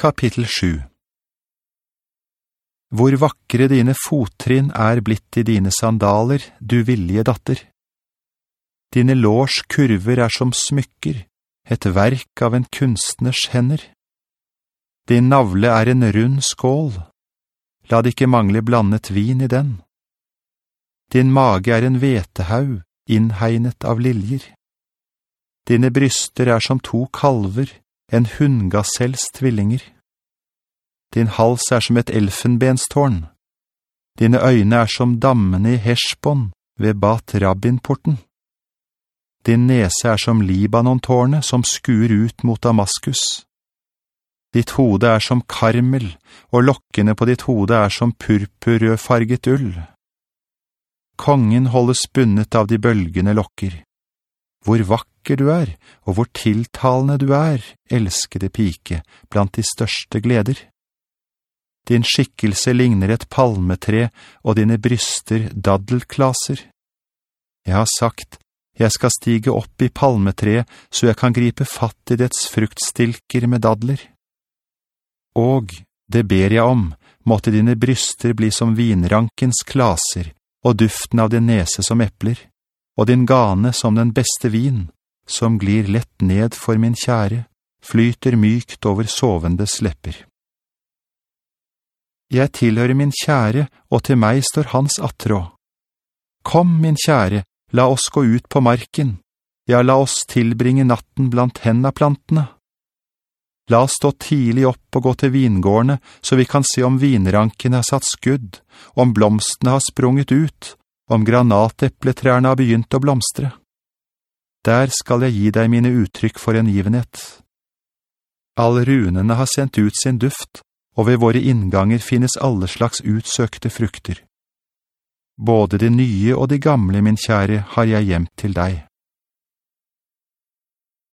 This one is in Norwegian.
Kapittel 7 Hvor vakre dine fottrinn er blitt i dine sandaler, du villige datter. Dine lårs kurver er som smykker, et verk av en kunstners hender. Din navle er en rund skål. La det ikke mangle blandet vin i den. Din mage er en vetehaug, innhegnet av liljer. Dine bryster er som to kalver, en hundgasells tvillinger. Din hals er som et elfenbenstårn. Dine øyne er som dammene i Heshbon ved Bat Rabbin-porten. Din nese er som Libanon-tårnet som skur ut mot Damaskus. Ditt hode er som karmel, og lokkene på ditt hode er som purpurrødfarget ull. Kongen holdes bunnet av de bølgende lokker. Hvor vakker du er, og hvor tiltalende du er, elskede pike, blant de største gleder. Din skikkelse ligner et palmetre, og dine bryster daddelklaser. Jeg har sagt, jeg skal stige opp i palmetre, så jeg kan gripe fatt i dets fruktstilker med dadler. Og, det ber jeg om, måtte dine bryster bli som vinrankens klaser, og duften av din nese som epler og din gane som den beste vin, som glir lett ned for min kjære, flyter mykt over sovende slepper. Jeg tilhører min kjære, og til meg står hans attrå. Kom, min kjære, la oss gå ut på marken, ja, la oss tilbringe natten blant hendene plantene. La oss stå tidlig opp og gå til vingårdene, så vi kan se om vinrankene har satt skudd, om blomstene har sprunget ut, om granatepletrærne har begynt å blomstre. Der skal jeg gi deg mine uttrykk for en givenhet. All runene har sendt ut sin duft, og ved våre innganger finnes alle slags utsøkte frukter. Både de nye og de gamle, min kjære, har jeg gjemt til deg.